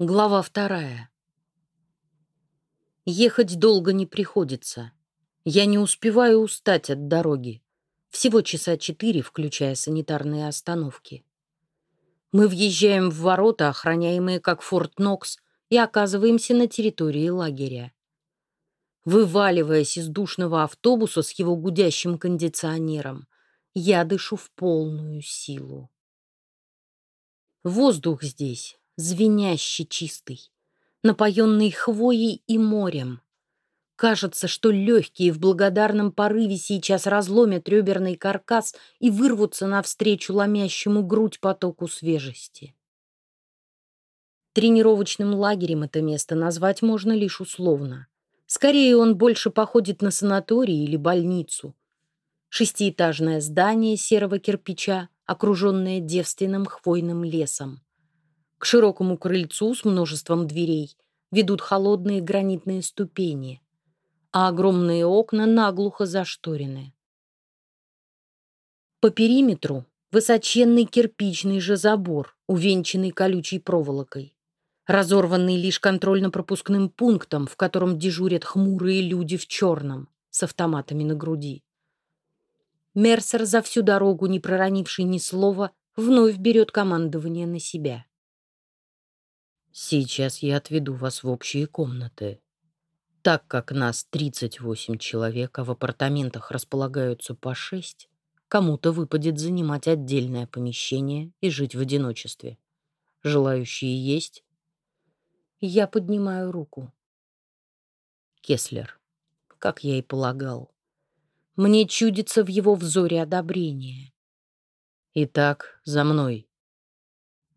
Глава вторая. Ехать долго не приходится. Я не успеваю устать от дороги. Всего часа четыре, включая санитарные остановки. Мы въезжаем в ворота, охраняемые как Форт Нокс, и оказываемся на территории лагеря. Вываливаясь из душного автобуса с его гудящим кондиционером, я дышу в полную силу. Воздух здесь звеняще чистый, напоенный хвоей и морем. Кажется, что легкие в благодарном порыве сейчас разломят реберный каркас и вырвутся навстречу ломящему грудь потоку свежести. Тренировочным лагерем это место назвать можно лишь условно. Скорее, он больше походит на санаторий или больницу. Шестиэтажное здание серого кирпича, окруженное девственным хвойным лесом. К широкому крыльцу с множеством дверей ведут холодные гранитные ступени, а огромные окна наглухо зашторены. По периметру высоченный кирпичный же забор, увенчанный колючей проволокой, разорванный лишь контрольно-пропускным пунктом, в котором дежурят хмурые люди в черном с автоматами на груди. Мерсер, за всю дорогу не проронивший ни слова, вновь берет командование на себя. Сейчас я отведу вас в общие комнаты. Так как нас 38 человек, а в апартаментах располагаются по 6, кому-то выпадет занимать отдельное помещение и жить в одиночестве. Желающие есть? Я поднимаю руку. Кеслер, как я и полагал. Мне чудится в его взоре одобрение. Итак, за мной.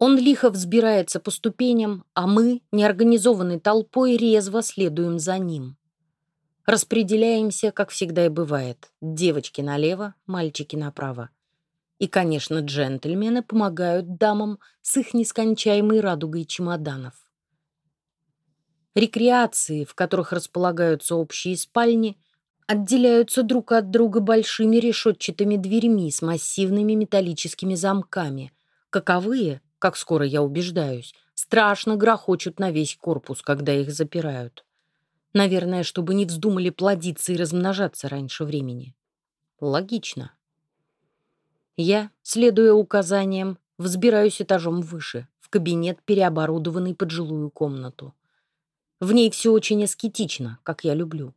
Он лихо взбирается по ступеням, а мы, неорганизованной толпой, резво следуем за ним. Распределяемся, как всегда и бывает. Девочки налево, мальчики направо. И, конечно, джентльмены помогают дамам с их нескончаемой радугой чемоданов. Рекреации, в которых располагаются общие спальни, отделяются друг от друга большими решетчатыми дверьми с массивными металлическими замками, каковые, как скоро я убеждаюсь, страшно грохочут на весь корпус, когда их запирают. Наверное, чтобы не вздумали плодиться и размножаться раньше времени. Логично. Я, следуя указаниям, взбираюсь этажом выше, в кабинет, переоборудованный под жилую комнату. В ней все очень аскетично, как я люблю.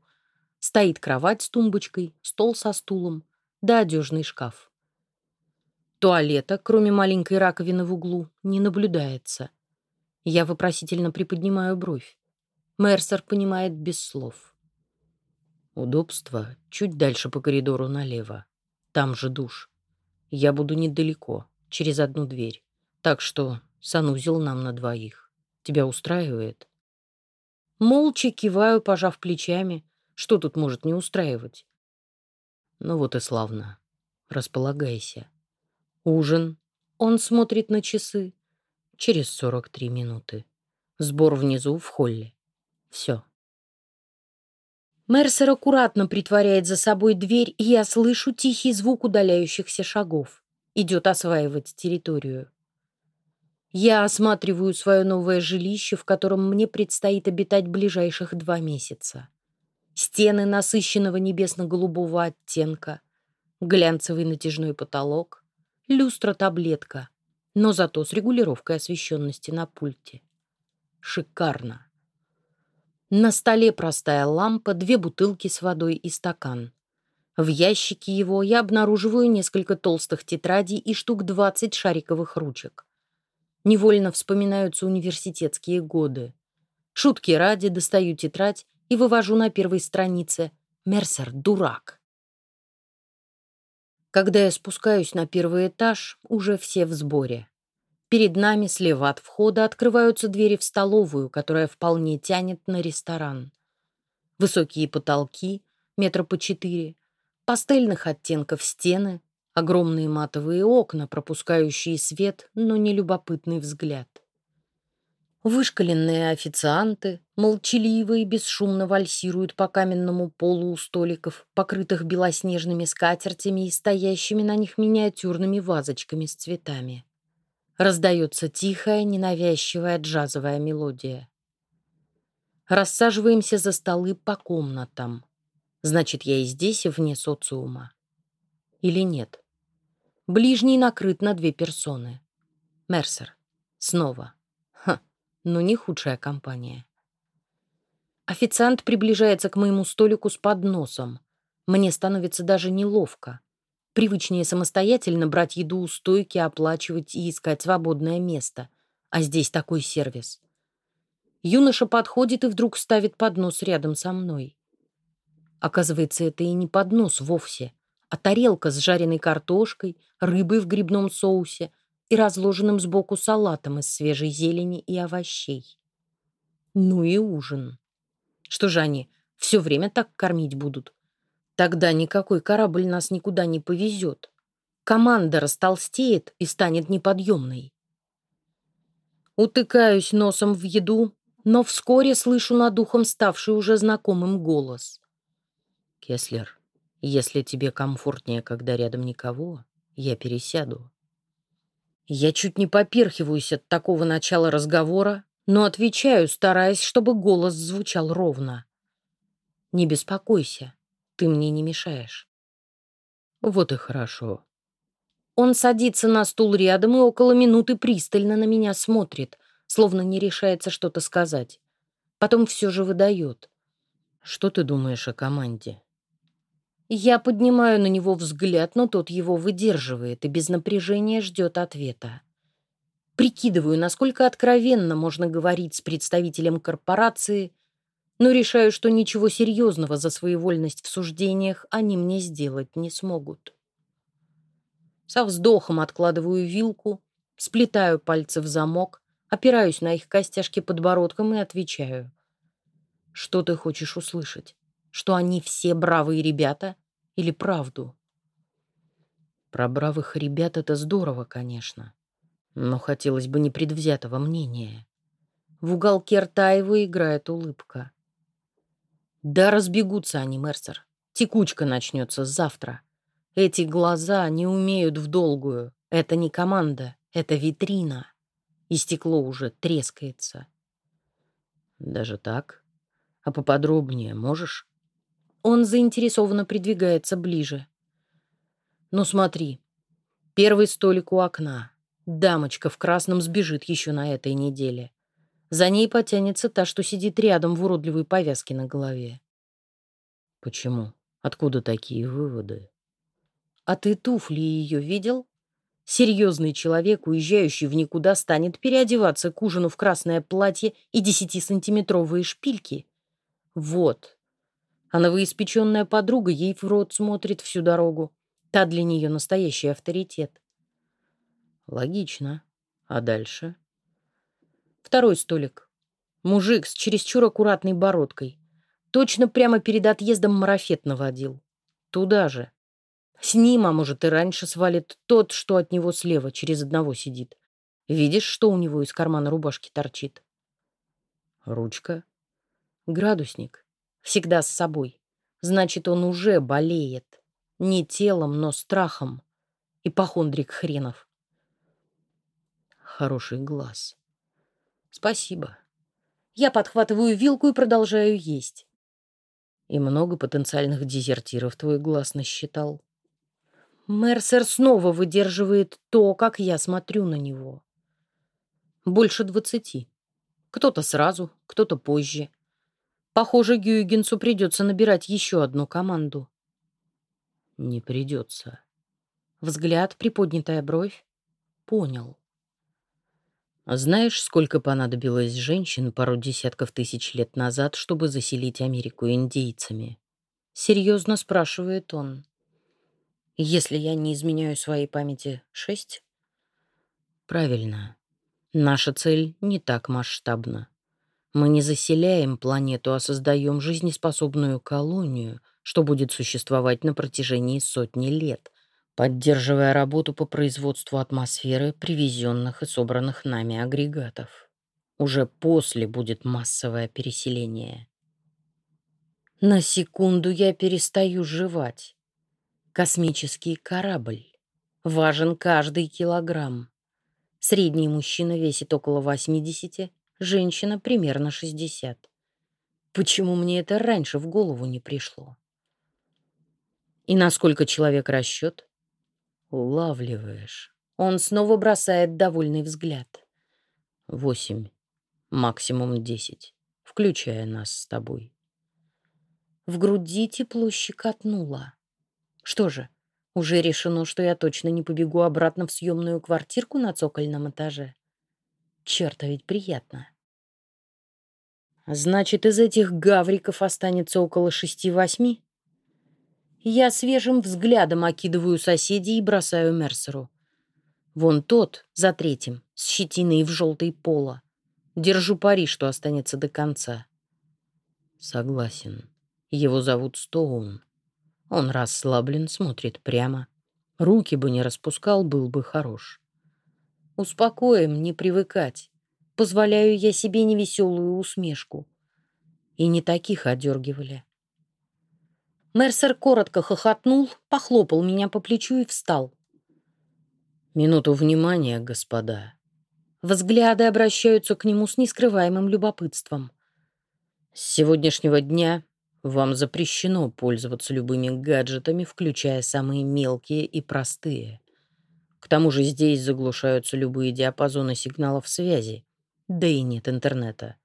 Стоит кровать с тумбочкой, стол со стулом, да одежный шкаф. Туалета, кроме маленькой раковины в углу, не наблюдается. Я вопросительно приподнимаю бровь. Мерсер понимает без слов. Удобство чуть дальше по коридору налево. Там же душ. Я буду недалеко, через одну дверь. Так что санузел нам на двоих. Тебя устраивает? Молча киваю, пожав плечами. Что тут может не устраивать? Ну вот и славно. Располагайся. Ужин. Он смотрит на часы. Через 43 минуты. Сбор внизу, в холле. Все. Мерсер аккуратно притворяет за собой дверь, и я слышу тихий звук удаляющихся шагов. Идет осваивать территорию. Я осматриваю свое новое жилище, в котором мне предстоит обитать ближайших два месяца. Стены насыщенного небесно-голубого оттенка, глянцевый натяжной потолок, люстра-таблетка, но зато с регулировкой освещенности на пульте. Шикарно. На столе простая лампа, две бутылки с водой и стакан. В ящике его я обнаруживаю несколько толстых тетрадей и штук 20 шариковых ручек. Невольно вспоминаются университетские годы. Шутки ради достаю тетрадь и вывожу на первой странице «Мерсер – дурак». Когда я спускаюсь на первый этаж, уже все в сборе. Перед нами слева от входа открываются двери в столовую, которая вполне тянет на ресторан. Высокие потолки, метра по четыре, пастельных оттенков стены, огромные матовые окна, пропускающие свет, но не любопытный взгляд. Вышкаленные официанты молчаливо и бесшумно вальсируют по каменному полу у столиков, покрытых белоснежными скатертями и стоящими на них миниатюрными вазочками с цветами. Раздается тихая, ненавязчивая джазовая мелодия. Рассаживаемся за столы по комнатам. Значит, я и здесь, и вне социума. Или нет? Ближний накрыт на две персоны. Мерсер. Снова. Ну не худшая компания. Официант приближается к моему столику с подносом. Мне становится даже неловко. Привычнее самостоятельно брать еду у стойки, оплачивать и искать свободное место. А здесь такой сервис. Юноша подходит и вдруг ставит поднос рядом со мной. Оказывается, это и не поднос вовсе, а тарелка с жареной картошкой, рыбой в грибном соусе и разложенным сбоку салатом из свежей зелени и овощей. Ну и ужин. Что же они, все время так кормить будут? Тогда никакой корабль нас никуда не повезет. Команда растолстеет и станет неподъемной. Утыкаюсь носом в еду, но вскоре слышу над ухом ставший уже знакомым голос. «Кеслер, если тебе комфортнее, когда рядом никого, я пересяду». Я чуть не поперхиваюсь от такого начала разговора, но отвечаю, стараясь, чтобы голос звучал ровно. «Не беспокойся, ты мне не мешаешь». Вот и хорошо. Он садится на стул рядом и около минуты пристально на меня смотрит, словно не решается что-то сказать. Потом все же выдает. «Что ты думаешь о команде?» Я поднимаю на него взгляд, но тот его выдерживает и без напряжения ждет ответа. Прикидываю, насколько откровенно можно говорить с представителем корпорации — но решаю, что ничего серьезного за своевольность в суждениях они мне сделать не смогут. Со вздохом откладываю вилку, сплетаю пальцы в замок, опираюсь на их костяшки подбородком и отвечаю. Что ты хочешь услышать? Что они все бравые ребята или правду? Про бравых ребят это здорово, конечно, но хотелось бы непредвзятого мнения. В уголке рта его играет улыбка. Да разбегутся они, Мерсер. Текучка начнется завтра. Эти глаза не умеют в долгую. Это не команда, это витрина. И стекло уже трескается. Даже так? А поподробнее можешь? Он заинтересованно придвигается ближе. Ну смотри, первый столик у окна. Дамочка в красном сбежит еще на этой неделе. За ней потянется та, что сидит рядом в уродливой повязке на голове. Почему? Откуда такие выводы? А ты туфли ее видел? Серьезный человек, уезжающий в никуда, станет переодеваться к ужину в красное платье и десятисантиметровые шпильки. Вот. А новоиспеченная подруга ей в рот смотрит всю дорогу. Та для нее настоящий авторитет. Логично. А дальше? Второй столик. Мужик с чересчур аккуратной бородкой. Точно прямо перед отъездом марафет наводил. Туда же. С ним, а может и раньше свалит тот, что от него слева, через одного сидит. Видишь, что у него из кармана рубашки торчит? Ручка. Градусник. Всегда с собой. Значит, он уже болеет. Не телом, но страхом. Ипохондрик хренов. Хороший глаз. Спасибо. Я подхватываю вилку и продолжаю есть. И много потенциальных дезертиров твой глаз насчитал. Мерсер снова выдерживает то, как я смотрю на него. Больше двадцати. Кто-то сразу, кто-то позже. Похоже, Гюйгенсу придется набирать еще одну команду. Не придется. Взгляд, приподнятая бровь. Понял. Знаешь, сколько понадобилось женщин пару десятков тысяч лет назад, чтобы заселить Америку индейцами? Серьезно спрашивает он. Если я не изменяю своей памяти, шесть? Правильно. Наша цель не так масштабна. Мы не заселяем планету, а создаем жизнеспособную колонию, что будет существовать на протяжении сотни лет поддерживая работу по производству атмосферы привезенных и собранных нами агрегатов. Уже после будет массовое переселение. На секунду я перестаю жевать. Космический корабль. Важен каждый килограмм. Средний мужчина весит около 80, женщина примерно 60. Почему мне это раньше в голову не пришло? И насколько человек расчет? Улавливаешь. Он снова бросает довольный взгляд. Восемь, максимум десять, включая нас с тобой. В груди тепло щекотнуло. Что же, уже решено, что я точно не побегу обратно в съемную квартирку на цокольном этаже. Черт, а ведь приятно. Значит, из этих гавриков останется около шести-восьми? Я свежим взглядом окидываю соседей и бросаю Мерсеру. Вон тот, за третьим, с щетиной в желтой поло. Держу пари, что останется до конца. Согласен. Его зовут Стоун. Он расслаблен, смотрит прямо. Руки бы не распускал, был бы хорош. Успокоим, не привыкать. Позволяю я себе невеселую усмешку. И не таких одергивали. Мерсер коротко хохотнул, похлопал меня по плечу и встал. «Минуту внимания, господа». Взгляды обращаются к нему с нескрываемым любопытством. «С сегодняшнего дня вам запрещено пользоваться любыми гаджетами, включая самые мелкие и простые. К тому же здесь заглушаются любые диапазоны сигналов связи, да и нет интернета.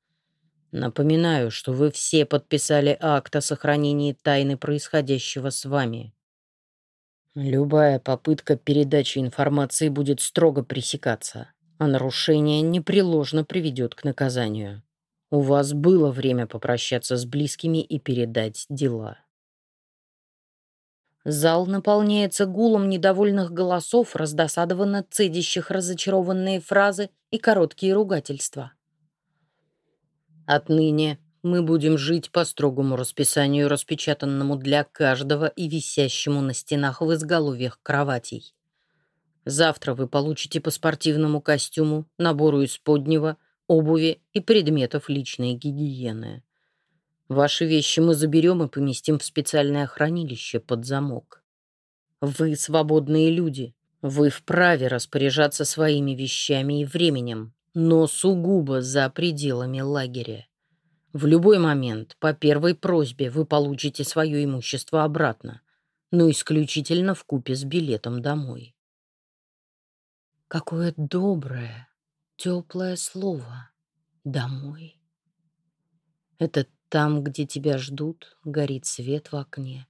Напоминаю, что вы все подписали акт о сохранении тайны происходящего с вами. Любая попытка передачи информации будет строго пресекаться, а нарушение непреложно приведет к наказанию. У вас было время попрощаться с близкими и передать дела. Зал наполняется гулом недовольных голосов, раздосадованно цедящих разочарованные фразы и короткие ругательства. Отныне мы будем жить по строгому расписанию, распечатанному для каждого и висящему на стенах в изголовьях кроватей. Завтра вы получите по спортивному костюму, набору из поднего, обуви и предметов личной гигиены. Ваши вещи мы заберем и поместим в специальное хранилище под замок. Вы свободные люди. Вы вправе распоряжаться своими вещами и временем, но сугубо за пределами лагеря. В любой момент, по первой просьбе, вы получите свое имущество обратно, но исключительно в купе с билетом домой. Какое доброе, теплое слово «домой». Это там, где тебя ждут, горит свет в окне,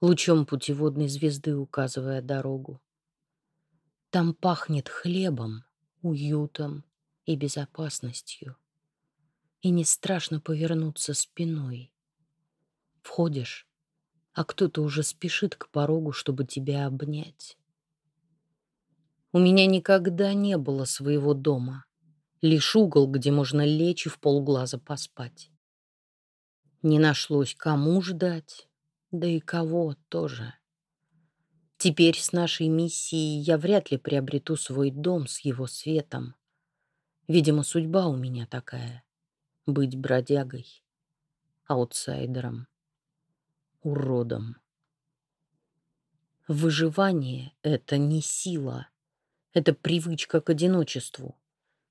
лучом путеводной звезды указывая дорогу. Там пахнет хлебом, уютом и безопасностью. И не страшно повернуться спиной. Входишь, а кто-то уже спешит к порогу, чтобы тебя обнять. У меня никогда не было своего дома, лишь угол, где можно лечь и в полглаза поспать. Не нашлось кому ждать, да и кого тоже. Теперь с нашей миссией я вряд ли приобрету свой дом с его светом. Видимо, судьба у меня такая — быть бродягой, аутсайдером, уродом. Выживание — это не сила, это привычка к одиночеству,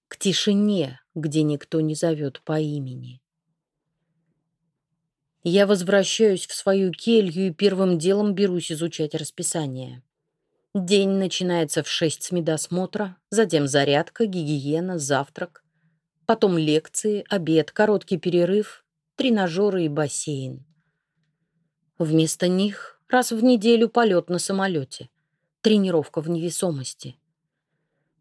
к тишине, где никто не зовет по имени. Я возвращаюсь в свою келью и первым делом берусь изучать расписание. День начинается в шесть с медосмотра, затем зарядка, гигиена, завтрак, потом лекции, обед, короткий перерыв, тренажеры и бассейн. Вместо них раз в неделю полет на самолете, тренировка в невесомости.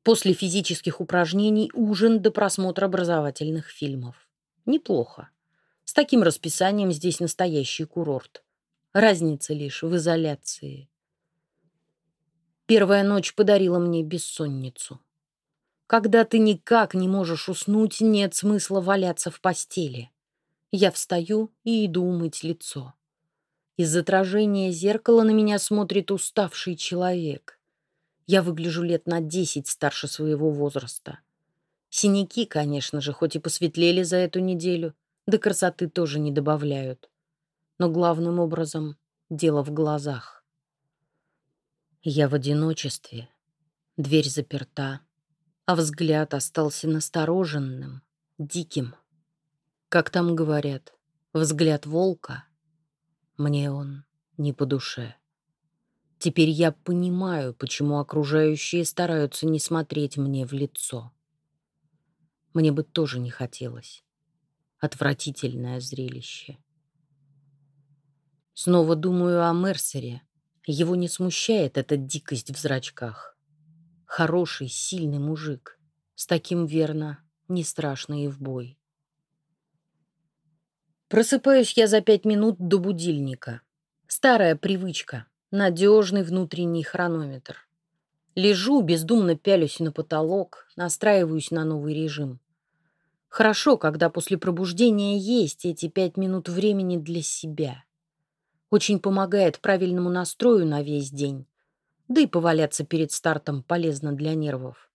После физических упражнений ужин до просмотра образовательных фильмов. Неплохо. С таким расписанием здесь настоящий курорт. Разница лишь в изоляции. Первая ночь подарила мне бессонницу. Когда ты никак не можешь уснуть, нет смысла валяться в постели. Я встаю и иду умыть лицо. Из отражения зеркала на меня смотрит уставший человек. Я выгляжу лет на десять старше своего возраста. Синяки, конечно же, хоть и посветлели за эту неделю, да красоты тоже не добавляют. Но главным образом дело в глазах. Я в одиночестве. Дверь заперта. а взгляд остался настороженным, диким. Как там говорят, взгляд волка. Мне он не по душе. Теперь я понимаю, почему окружающие стараются не смотреть мне в лицо. Мне бы тоже не хотелось. Отвратительное зрелище. Снова думаю о Мерсере. Его не смущает эта дикость в зрачках. Хороший, сильный мужик. С таким, верно, не страшно и в бой. Просыпаюсь я за пять минут до будильника. Старая привычка, надежный внутренний хронометр. Лежу, бездумно пялюсь на потолок, настраиваюсь на новый режим. Хорошо, когда после пробуждения есть эти пять минут времени для себя. Очень помогает правильному настрою на весь день. Да и поваляться перед стартом полезно для нервов.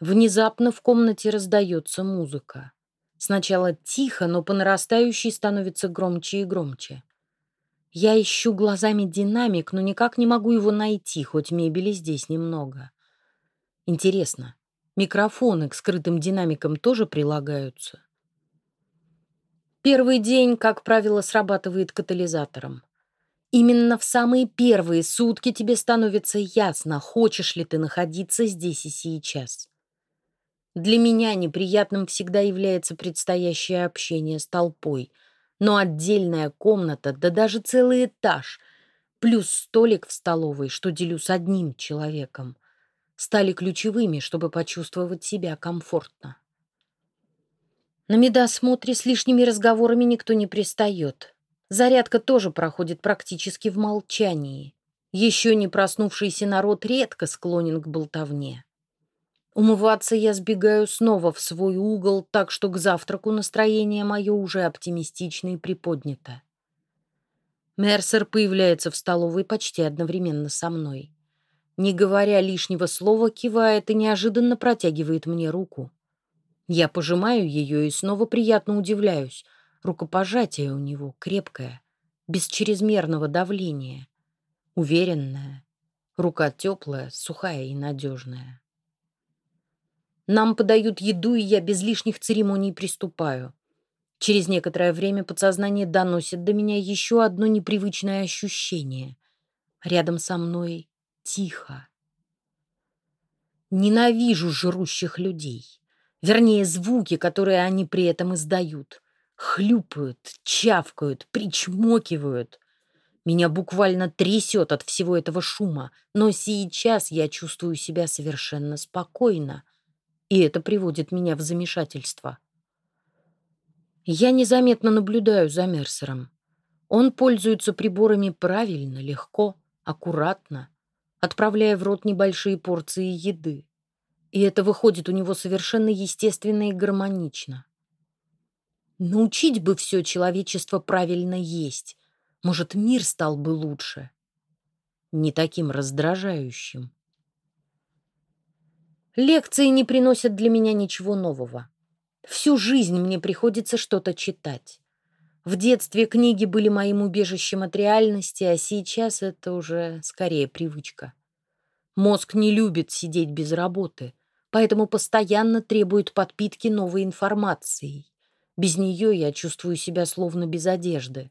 Внезапно в комнате раздается музыка. Сначала тихо, но по нарастающей становится громче и громче. Я ищу глазами динамик, но никак не могу его найти, хоть мебели здесь немного. Интересно, Микрофоны к скрытым динамикам тоже прилагаются. Первый день, как правило, срабатывает катализатором. Именно в самые первые сутки тебе становится ясно, хочешь ли ты находиться здесь и сейчас. Для меня неприятным всегда является предстоящее общение с толпой, но отдельная комната, да даже целый этаж, плюс столик в столовой, что делю с одним человеком — стали ключевыми, чтобы почувствовать себя комфортно. На медосмотре с лишними разговорами никто не пристает. Зарядка тоже проходит практически в молчании. Еще не проснувшийся народ редко склонен к болтовне. Умываться я сбегаю снова в свой угол, так что к завтраку настроение мое уже оптимистично и приподнято. Мерсер появляется в столовой почти одновременно со мной не говоря лишнего слова, кивает и неожиданно протягивает мне руку. Я пожимаю ее и снова приятно удивляюсь. Рукопожатие у него крепкое, без чрезмерного давления, уверенное. Рука теплая, сухая и надежная. Нам подают еду, и я без лишних церемоний приступаю. Через некоторое время подсознание доносит до меня еще одно непривычное ощущение. Рядом со мной тихо. Ненавижу жрущих людей. Вернее, звуки, которые они при этом издают. Хлюпают, чавкают, причмокивают. Меня буквально трясет от всего этого шума, но сейчас я чувствую себя совершенно спокойно, и это приводит меня в замешательство. Я незаметно наблюдаю за Мерсером. Он пользуется приборами правильно, легко, аккуратно, отправляя в рот небольшие порции еды. И это выходит у него совершенно естественно и гармонично. Научить бы все человечество правильно есть. Может, мир стал бы лучше. Не таким раздражающим. Лекции не приносят для меня ничего нового. Всю жизнь мне приходится что-то читать. В детстве книги были моим убежищем от реальности, а сейчас это уже скорее привычка. Мозг не любит сидеть без работы, поэтому постоянно требует подпитки новой информацией. Без нее я чувствую себя словно без одежды.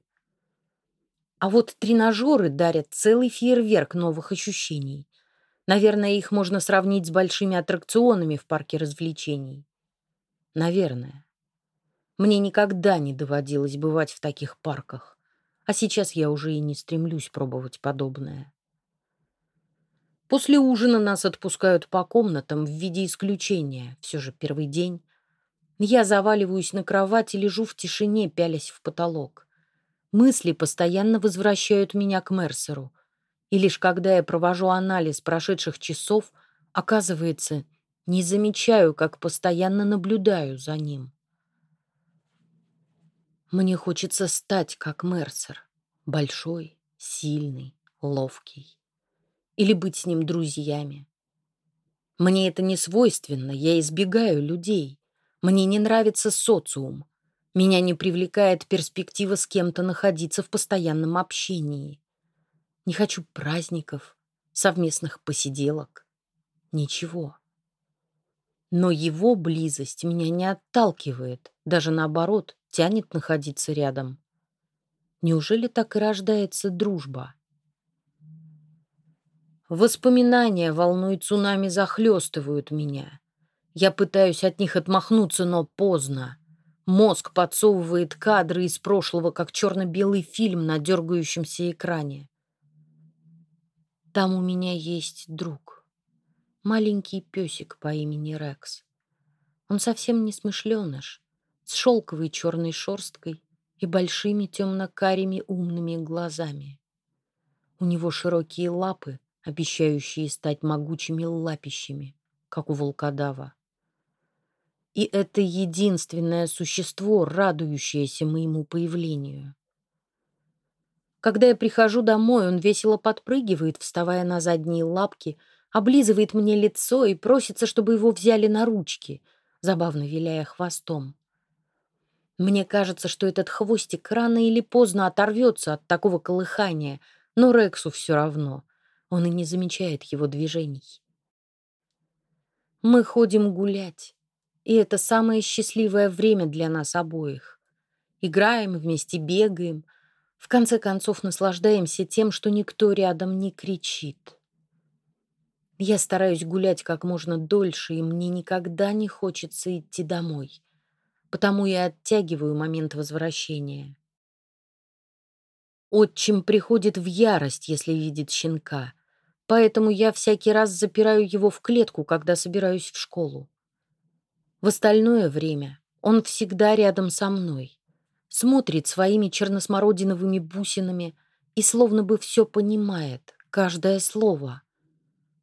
А вот тренажеры дарят целый фейерверк новых ощущений. Наверное, их можно сравнить с большими аттракционами в парке развлечений. Наверное. Мне никогда не доводилось бывать в таких парках, а сейчас я уже и не стремлюсь пробовать подобное. После ужина нас отпускают по комнатам в виде исключения, все же первый день. Я заваливаюсь на кровать и лежу в тишине, пялясь в потолок. Мысли постоянно возвращают меня к Мерсеру. И лишь когда я провожу анализ прошедших часов, оказывается, не замечаю, как постоянно наблюдаю за ним. Мне хочется стать как Мерсер. Большой, сильный, ловкий. Или быть с ним друзьями. Мне это не свойственно, я избегаю людей. Мне не нравится социум. Меня не привлекает перспектива с кем-то находиться в постоянном общении. Не хочу праздников, совместных посиделок. Ничего. Но его близость меня не отталкивает, даже наоборот, тянет находиться рядом. Неужели так и рождается дружба? Воспоминания волной цунами захлестывают меня. Я пытаюсь от них отмахнуться, но поздно. Мозг подсовывает кадры из прошлого, как черно-белый фильм на дергающемся экране. Там у меня есть друг. Маленький песик по имени Рекс. Он совсем не смышленыш, с шелковой черной шерсткой и большими темно-карими умными глазами. У него широкие лапы, обещающие стать могучими лапищами, как у волкодава. И это единственное существо, радующееся моему появлению. Когда я прихожу домой, он весело подпрыгивает, вставая на задние лапки, облизывает мне лицо и просится, чтобы его взяли на ручки, забавно виляя хвостом. Мне кажется, что этот хвостик рано или поздно оторвется от такого колыхания, но Рексу все равно. Он и не замечает его движений. Мы ходим гулять, и это самое счастливое время для нас обоих. Играем вместе, бегаем, в конце концов наслаждаемся тем, что никто рядом не кричит. Я стараюсь гулять как можно дольше, и мне никогда не хочется идти домой потому я оттягиваю момент возвращения. Отчим приходит в ярость, если видит щенка, поэтому я всякий раз запираю его в клетку, когда собираюсь в школу. В остальное время он всегда рядом со мной, смотрит своими черносмородиновыми бусинами и словно бы все понимает, каждое слово.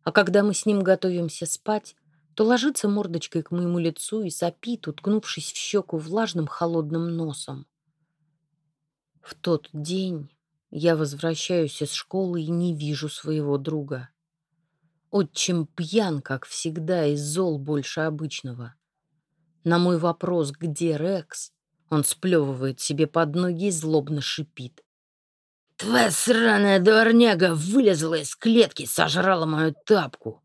А когда мы с ним готовимся спать, то ложится мордочкой к моему лицу и сопит, уткнувшись в щеку влажным холодным носом. В тот день я возвращаюсь из школы и не вижу своего друга. Отчим пьян, как всегда, и зол больше обычного. На мой вопрос, где Рекс, он сплевывает себе под ноги и злобно шипит. «Твоя сраная дворняга вылезла из клетки, сожрала мою тапку.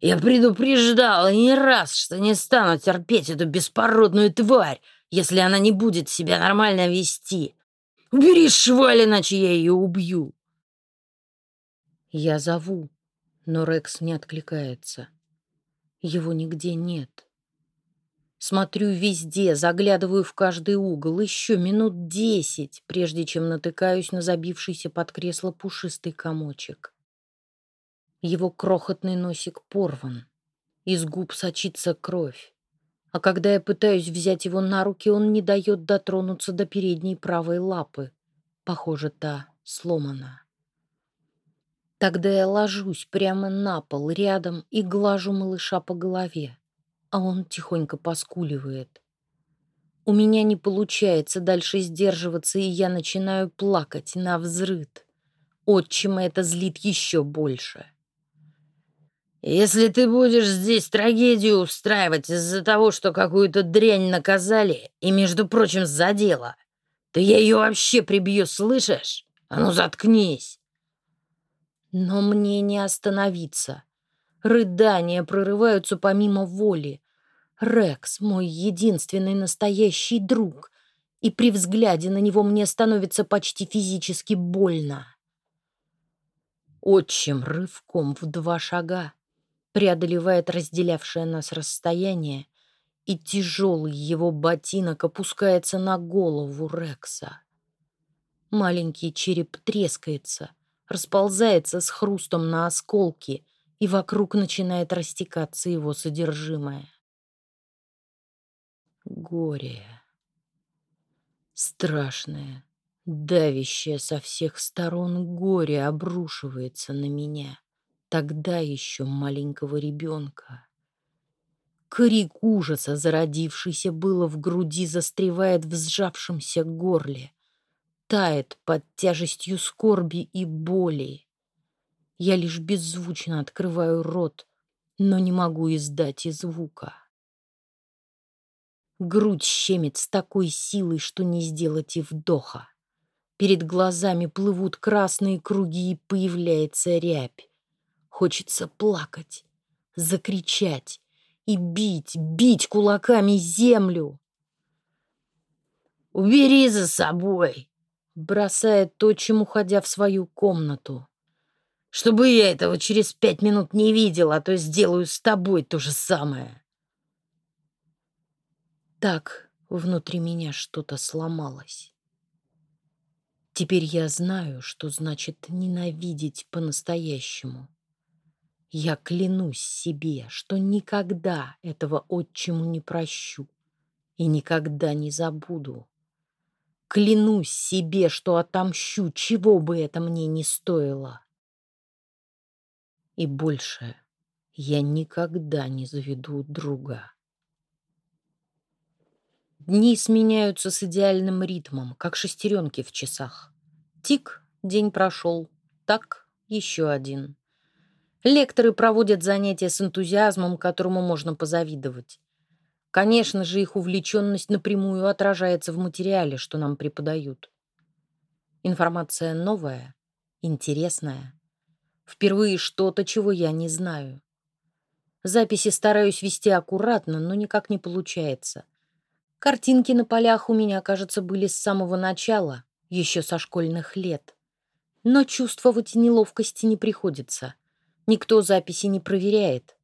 Я предупреждал не раз, что не стану терпеть эту беспородную тварь, если она не будет себя нормально вести. Убери шваль, иначе я ее убью. Я зову, но Рекс не откликается. Его нигде нет. Смотрю везде, заглядываю в каждый угол, еще минут десять, прежде чем натыкаюсь на забившийся под кресло пушистый комочек. Его крохотный носик порван. Из губ сочится кровь. А когда я пытаюсь взять его на руки, он не дает дотронуться до передней правой лапы. Похоже, та сломана. Тогда я ложусь прямо на пол рядом и глажу малыша по голове, а он тихонько поскуливает. У меня не получается дальше сдерживаться, и я начинаю плакать на взрыд. Отчима это злит еще больше. — если ты будешь здесь трагедию устраивать из-за того, что какую-то дрянь наказали, и, между прочим, за дело, то я ее вообще прибью, слышишь? А ну, заткнись!» Но мне не остановиться. Рыдания прорываются помимо воли. Рекс — мой единственный настоящий друг, и при взгляде на него мне становится почти физически больно. Отчим рывком в два шага преодолевает разделявшее нас расстояние, и тяжелый его ботинок опускается на голову Рекса. Маленький череп трескается, расползается с хрустом на осколки, и вокруг начинает растекаться его содержимое. Горе. Страшное, давящее со всех сторон горе обрушивается на меня тогда еще маленького ребенка. Крик ужаса, зародившийся было в груди, застревает в сжавшемся горле, тает под тяжестью скорби и боли. Я лишь беззвучно открываю рот, но не могу издать и звука. Грудь щемит с такой силой, что не сделать и вдоха. Перед глазами плывут красные круги и появляется рябь. Хочется плакать, закричать, и бить, бить кулаками землю. «Убери за собой!» бросает отчим, уходя в свою комнату. «Чтобы я этого через пять минут не видел, а то сделаю с тобой то же самое!» Так внутри меня что-то сломалось. Теперь я знаю, что значит ненавидеть по-настоящему. Я клянусь себе, что никогда этого отчиму не прощу и никогда не забуду. Клянусь себе, что отомщу, чего бы это мне не стоило. И больше я никогда не заведу друга. Дни сменяются с идеальным ритмом, как шестеренки в часах. Тик, день прошел. Так, еще один. Лекторы проводят занятия с энтузиазмом, которому можно позавидовать. Конечно же, их увлеченность напрямую отражается в материале, что нам преподают. Информация новая, интересная. Впервые что-то, чего я не знаю. Записи стараюсь вести аккуратно, но никак не получается. Картинки на полях у меня, кажется, были с самого начала, еще со школьных лет. Но чувствовать неловкости не приходится. Никто записи не проверяет.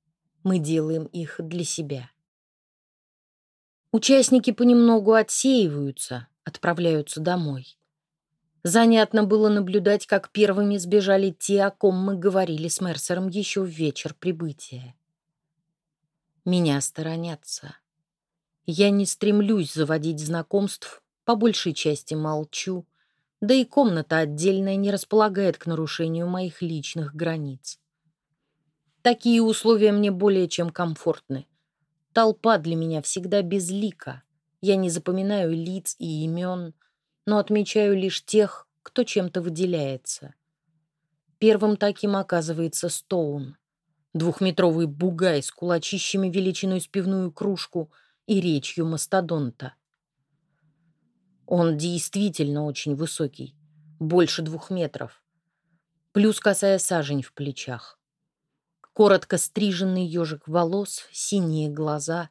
Мы делаем их для себя. Участники понемногу отсеиваются, отправляются домой. Занятно было наблюдать, как первыми сбежали те, о ком мы говорили с Мерсером еще в вечер прибытия. Меня сторонятся. Я не стремлюсь заводить знакомств, по большей части молчу, да и комната отдельная не располагает к нарушению моих личных границ. Такие условия мне более чем комфортны. Толпа для меня всегда безлика. Я не запоминаю лиц и имен, но отмечаю лишь тех, кто чем-то выделяется. Первым таким оказывается Стоун. Двухметровый бугай с кулачищами величиной с пивную кружку и речью мастодонта. Он действительно очень высокий, больше двух метров. Плюс косая сажень в плечах коротко стриженный ежик волос, синие глаза.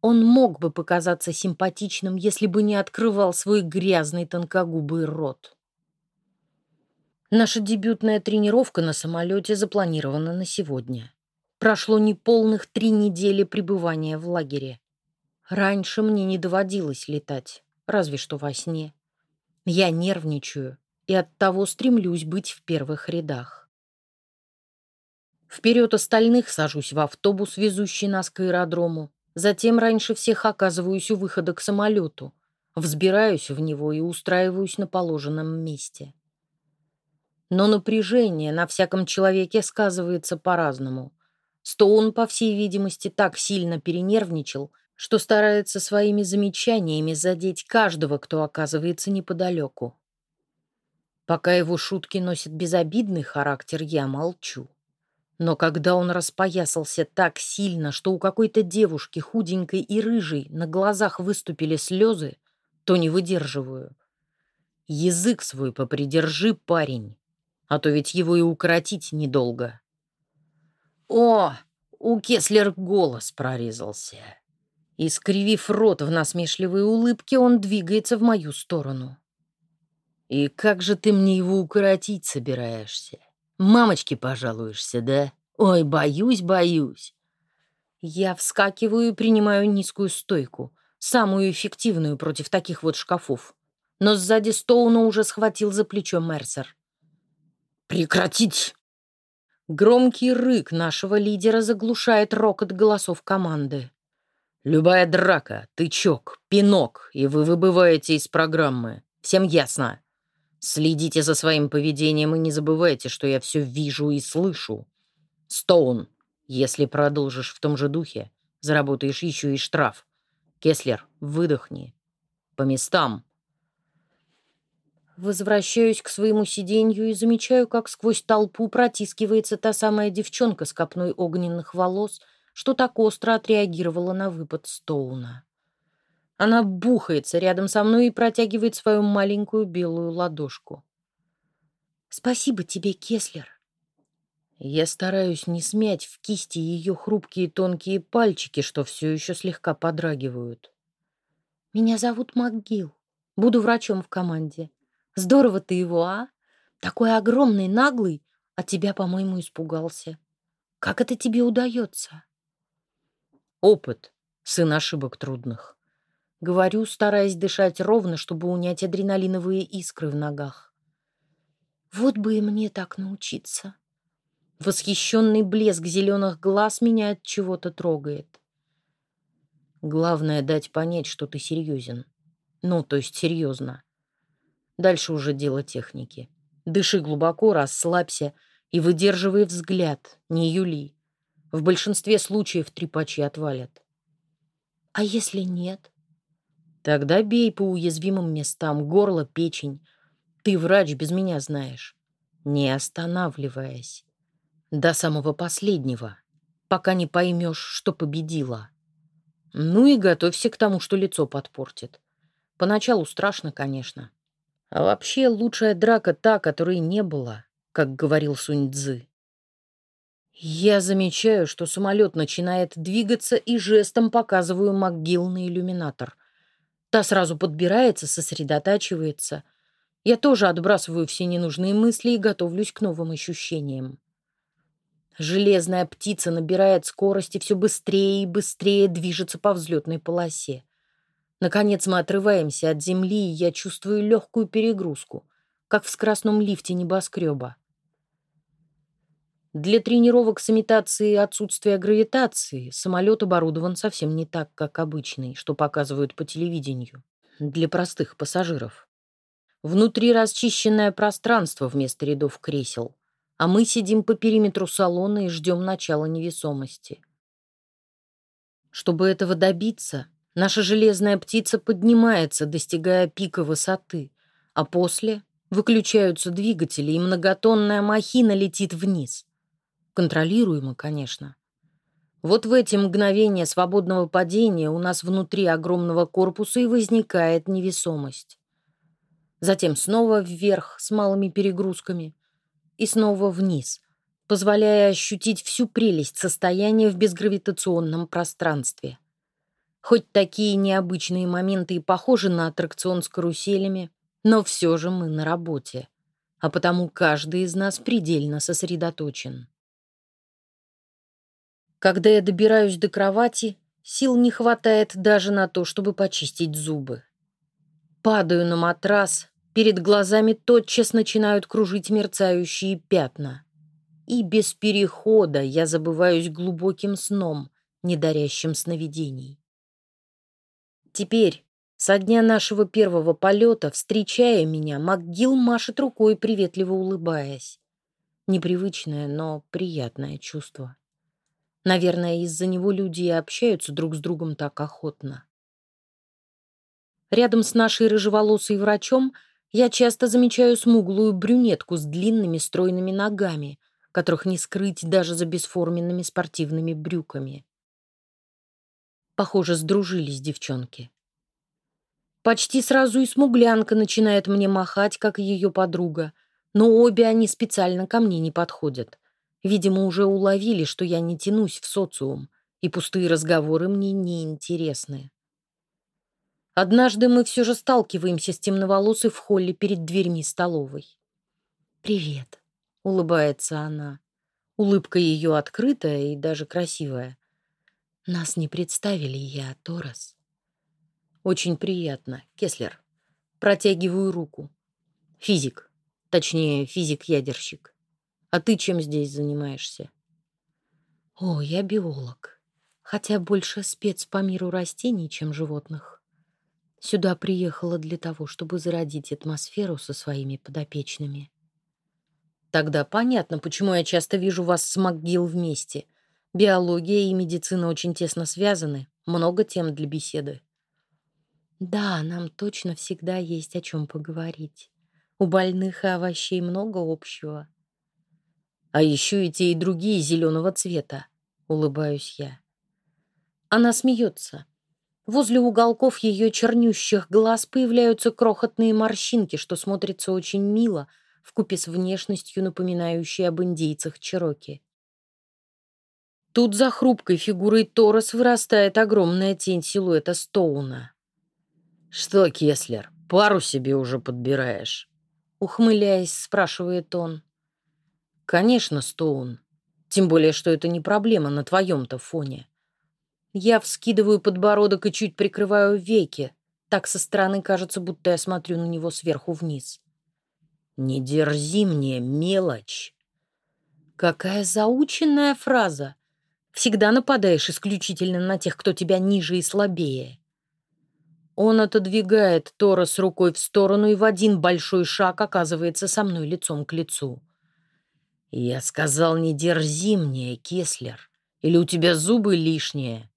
Он мог бы показаться симпатичным, если бы не открывал свой грязный тонкогубый рот. Наша дебютная тренировка на самолете запланирована на сегодня. Прошло неполных три недели пребывания в лагере. Раньше мне не доводилось летать, разве что во сне. Я нервничаю и оттого стремлюсь быть в первых рядах. Вперед остальных сажусь в автобус, везущий нас к аэродрому. Затем раньше всех оказываюсь у выхода к самолету. Взбираюсь в него и устраиваюсь на положенном месте. Но напряжение на всяком человеке сказывается по-разному. Стоун, по всей видимости, так сильно перенервничал, что старается своими замечаниями задеть каждого, кто оказывается неподалеку. Пока его шутки носят безобидный характер, я молчу. Но когда он распоясался так сильно, что у какой-то девушки, худенькой и рыжей, на глазах выступили слезы, то не выдерживаю. Язык свой попридержи, парень, а то ведь его и укоротить недолго. О, у Кеслер голос прорезался. Искривив рот в насмешливой улыбке, он двигается в мою сторону. «И как же ты мне его укоротить собираешься?» Мамочке пожалуешься, да? Ой, боюсь, боюсь. Я вскакиваю и принимаю низкую стойку, самую эффективную против таких вот шкафов. Но сзади Стоуна уже схватил за плечо Мерсер. «Прекратить!» Громкий рык нашего лидера заглушает рокот голосов команды. «Любая драка, тычок, пинок, и вы выбываете из программы. Всем ясно?» Следите за своим поведением и не забывайте, что я все вижу и слышу. Стоун, если продолжишь в том же духе, заработаешь еще и штраф. Кеслер, выдохни. По местам. Возвращаюсь к своему сиденью и замечаю, как сквозь толпу протискивается та самая девчонка с копной огненных волос, что так остро отреагировала на выпад Стоуна. Она бухается рядом со мной и протягивает свою маленькую белую ладошку. «Спасибо тебе, Кеслер». Я стараюсь не смять в кисти ее хрупкие тонкие пальчики, что все еще слегка подрагивают. Меня зовут МакГилл. Буду врачом в команде. Здорово ты его, а? Такой огромный, наглый, а тебя, по-моему, испугался. Как это тебе удается? Опыт, сын ошибок трудных. Говорю, стараясь дышать ровно, чтобы унять адреналиновые искры в ногах. Вот бы и мне так научиться. Восхищенный блеск зеленых глаз меня от чего-то трогает. Главное — дать понять, что ты серьезен. Ну, то есть серьезно. Дальше уже дело техники. Дыши глубоко, расслабься и выдерживай взгляд, не юли. В большинстве случаев трепачи отвалят. А если нет? Тогда бей по уязвимым местам, горло, печень. Ты врач, без меня знаешь. Не останавливаясь. До самого последнего, пока не поймешь, что победила. Ну и готовься к тому, что лицо подпортит. Поначалу страшно, конечно. А вообще лучшая драка та, которой не было, как говорил Сунь Цзы. Я замечаю, что самолет начинает двигаться и жестом показываю МакГилл на иллюминатор. Та сразу подбирается, сосредотачивается. Я тоже отбрасываю все ненужные мысли и готовлюсь к новым ощущениям. Железная птица набирает скорость и все быстрее и быстрее движется по взлетной полосе. Наконец мы отрываемся от земли, и я чувствую легкую перегрузку, как в скоростном лифте небоскреба. Для тренировок с имитацией отсутствия гравитации самолет оборудован совсем не так, как обычный, что показывают по телевидению, для простых пассажиров. Внутри расчищенное пространство вместо рядов кресел, а мы сидим по периметру салона и ждем начала невесомости. Чтобы этого добиться, наша железная птица поднимается, достигая пика высоты, а после выключаются двигатели, и многотонная махина летит вниз — Контролируемо, конечно. Вот в эти мгновения свободного падения у нас внутри огромного корпуса и возникает невесомость. Затем снова вверх с малыми перегрузками и снова вниз, позволяя ощутить всю прелесть состояния в безгравитационном пространстве. Хоть такие необычные моменты и похожи на аттракцион с каруселями, но все же мы на работе, а потому каждый из нас предельно сосредоточен. Когда я добираюсь до кровати, сил не хватает даже на то, чтобы почистить зубы. Падаю на матрас, перед глазами тотчас начинают кружить мерцающие пятна. И без перехода я забываюсь глубоким сном, не дарящим сновидений. Теперь, со дня нашего первого полета, встречая меня, МакГилл машет рукой, приветливо улыбаясь. Непривычное, но приятное чувство. Наверное, из-за него люди и общаются друг с другом так охотно. Рядом с нашей рыжеволосой врачом я часто замечаю смуглую брюнетку с длинными стройными ногами, которых не скрыть даже за бесформенными спортивными брюками. Похоже, сдружились девчонки. Почти сразу и смуглянка начинает мне махать, как ее подруга, но обе они специально ко мне не подходят. Видимо, уже уловили, что я не тянусь в социум, и пустые разговоры мне не интересны. Однажды мы все же сталкиваемся с темноволосой в холле перед дверьми столовой. «Привет», — улыбается она. Улыбка ее открытая и даже красивая. «Нас не представили, я Торос». «Очень приятно, Кеслер». Протягиваю руку. «Физик. Точнее, физик-ядерщик». А ты чем здесь занимаешься? О, я биолог. Хотя больше спец по миру растений, чем животных. Сюда приехала для того, чтобы зародить атмосферу со своими подопечными. Тогда понятно, почему я часто вижу вас с МакГилл вместе. Биология и медицина очень тесно связаны, много тем для беседы. Да, нам точно всегда есть о чем поговорить. У больных и овощей много общего. А еще и те, и другие зеленого цвета. Улыбаюсь я. Она смеется. Возле уголков ее чернющих глаз появляются крохотные морщинки, что смотрится очень мило, вкупе с внешностью, напоминающей об индейцах Чероки. Тут за хрупкой фигурой Торос вырастает огромная тень силуэта Стоуна. «Что, Кеслер, пару себе уже подбираешь?» Ухмыляясь, спрашивает он. «Конечно, Стоун. Тем более, что это не проблема на твоем-то фоне». Я вскидываю подбородок и чуть прикрываю веки. Так со стороны кажется, будто я смотрю на него сверху вниз. «Не дерзи мне, мелочь!» Какая заученная фраза! Всегда нападаешь исключительно на тех, кто тебя ниже и слабее. Он отодвигает Тора с рукой в сторону и в один большой шаг оказывается со мной лицом к лицу. «Я сказал, не дерзи мне, Кеслер, или у тебя зубы лишние?»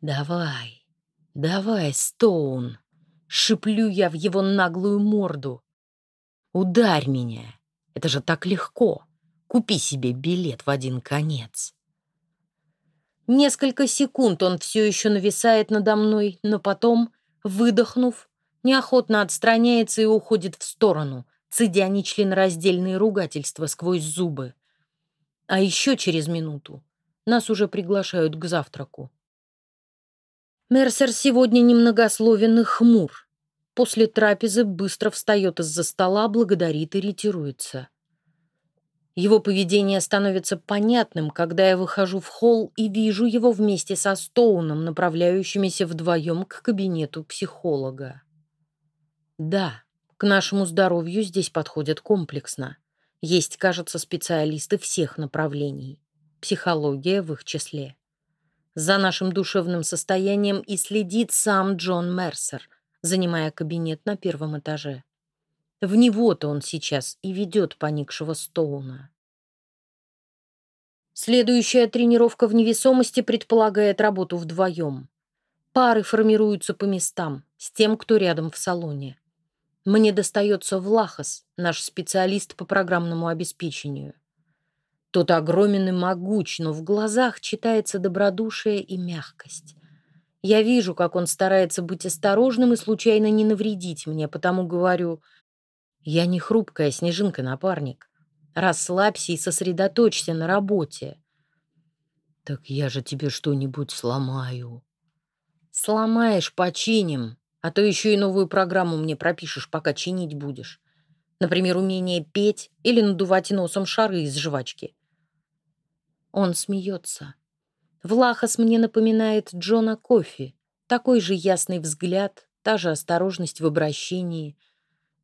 «Давай, давай, Стоун!» — шиплю я в его наглую морду. «Ударь меня! Это же так легко! Купи себе билет в один конец!» Несколько секунд он все еще нависает надо мной, но потом, выдохнув, неохотно отстраняется и уходит в сторону, цедя нечленораздельные ругательства сквозь зубы. А еще через минуту нас уже приглашают к завтраку. Мерсер сегодня немногословен и хмур. После трапезы быстро встает из-за стола, благодарит и ретируется. Его поведение становится понятным, когда я выхожу в холл и вижу его вместе со Стоуном, направляющимися вдвоем к кабинету психолога. Да, к нашему здоровью здесь подходят комплексно. Есть, кажется, специалисты всех направлений. Психология в их числе. За нашим душевным состоянием и следит сам Джон Мерсер, занимая кабинет на первом этаже. В него-то он сейчас и ведет поникшего Стоуна. Следующая тренировка в невесомости предполагает работу вдвоем. Пары формируются по местам, с тем, кто рядом в салоне. Мне достается Влахос, наш специалист по программному обеспечению. Тот огромен и могуч, но в глазах читается добродушие и мягкость. Я вижу, как он старается быть осторожным и случайно не навредить мне, потому говорю, я не хрупкая снежинка, напарник. Расслабься и сосредоточься на работе. Так я же тебе что-нибудь сломаю. Сломаешь, починим. А то еще и новую программу мне пропишешь, пока чинить будешь. Например, умение петь или надувать носом шары из жвачки. Он смеется. Влахос мне напоминает Джона Кофи. Такой же ясный взгляд, та же осторожность в обращении —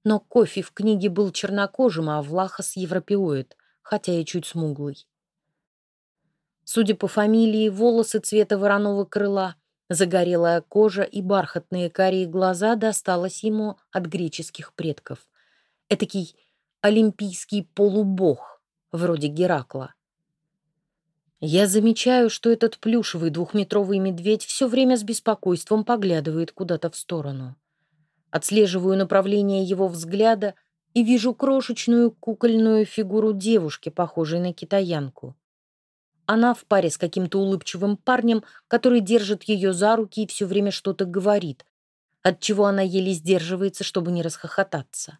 но кофе в книге был чернокожим, а Влахос — европеоид, хотя и чуть смуглый. Судя по фамилии, волосы цвета вороного крыла, загорелая кожа и бархатные карие глаза досталось ему от греческих предков. Этакий олимпийский полубог, вроде Геракла. Я замечаю, что этот плюшевый двухметровый медведь все время с беспокойством поглядывает куда-то в сторону. Отслеживаю направление его взгляда и вижу крошечную кукольную фигуру девушки, похожей на китаянку. Она в паре с каким-то улыбчивым парнем, который держит ее за руки и все время что-то говорит, отчего она еле сдерживается, чтобы не расхохотаться.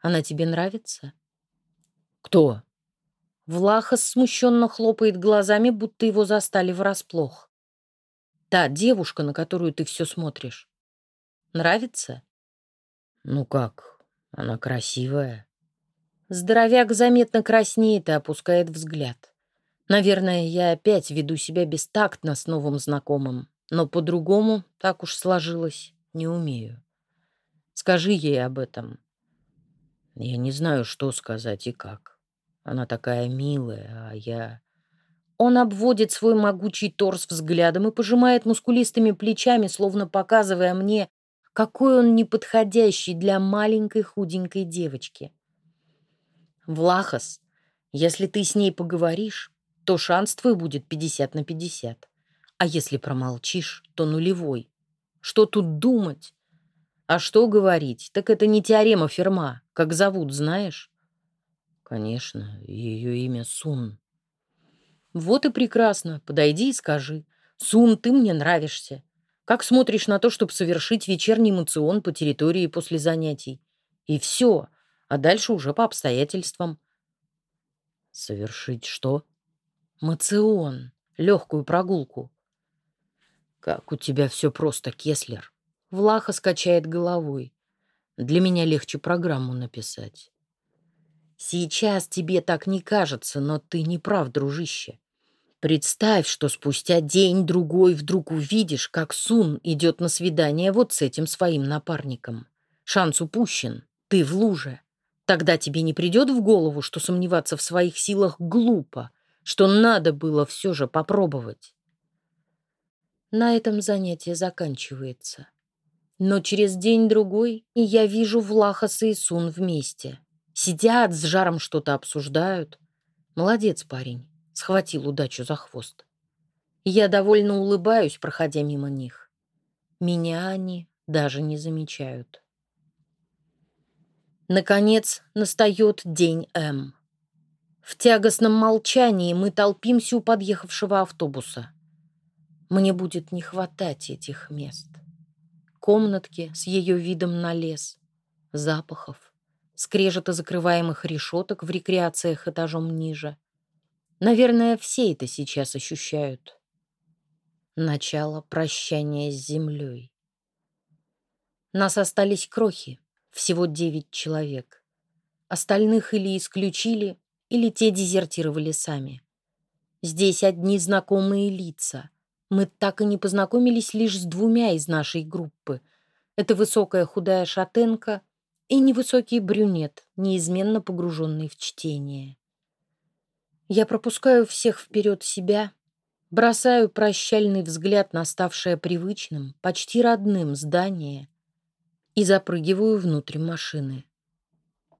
«Она тебе нравится?» «Кто?» Влахос смущенно хлопает глазами, будто его застали врасплох. «Та девушка, на которую ты все смотришь». Нравится? Ну как, она красивая. Здоровяк заметно краснеет и опускает взгляд. Наверное, я опять веду себя бестактно с новым знакомым, но по-другому, так уж сложилось, не умею. Скажи ей об этом. Я не знаю, что сказать и как. Она такая милая, а я... Он обводит свой могучий торс взглядом и пожимает мускулистыми плечами, словно показывая мне, какой он неподходящий для маленькой худенькой девочки. Влахос, если ты с ней поговоришь, то шанс твой будет 50 на 50. А если промолчишь, то нулевой. Что тут думать? А что говорить? Так это не теорема Ферма. Как зовут, знаешь? Конечно, ее имя Сун. Вот и прекрасно. Подойди и скажи. Сун, ты мне нравишься. Как смотришь на то, чтобы совершить вечерний мацион по территории после занятий? И все. а дальше уже по обстоятельствам. Совершить что? Мацион, легкую прогулку. Как у тебя все просто, Кеслер. Влаха скачает головой. Для меня легче программу написать. Сейчас тебе так не кажется, но ты не прав, дружище. Представь, что спустя день-другой вдруг увидишь, как Сун идет на свидание вот с этим своим напарником. Шанс упущен, ты в луже. Тогда тебе не придет в голову, что сомневаться в своих силах глупо, что надо было все же попробовать. На этом занятие заканчивается. Но через день-другой я вижу Влахаса и Сун вместе. Сидят, с жаром что-то обсуждают. Молодец парень, схватил удачу за хвост. Я довольно улыбаюсь, проходя мимо них. Меня они даже не замечают. Наконец настает день М. В тягостном молчании мы толпимся у подъехавшего автобуса. Мне будет не хватать этих мест. Комнатки с ее видом на лес, запахов, скрежета закрываемых решеток в рекреациях этажом ниже. Наверное, все это сейчас ощущают. Начало прощания с землей. Нас остались крохи, всего девять человек. Остальных или исключили, или те дезертировали сами. Здесь одни знакомые лица. Мы так и не познакомились лишь с двумя из нашей группы. Это высокая худая шатенка и невысокий брюнет, неизменно погруженный в чтение. Я пропускаю всех вперед себя, бросаю прощальный взгляд на ставшее привычным, почти родным здание — и запрыгиваю внутрь машины.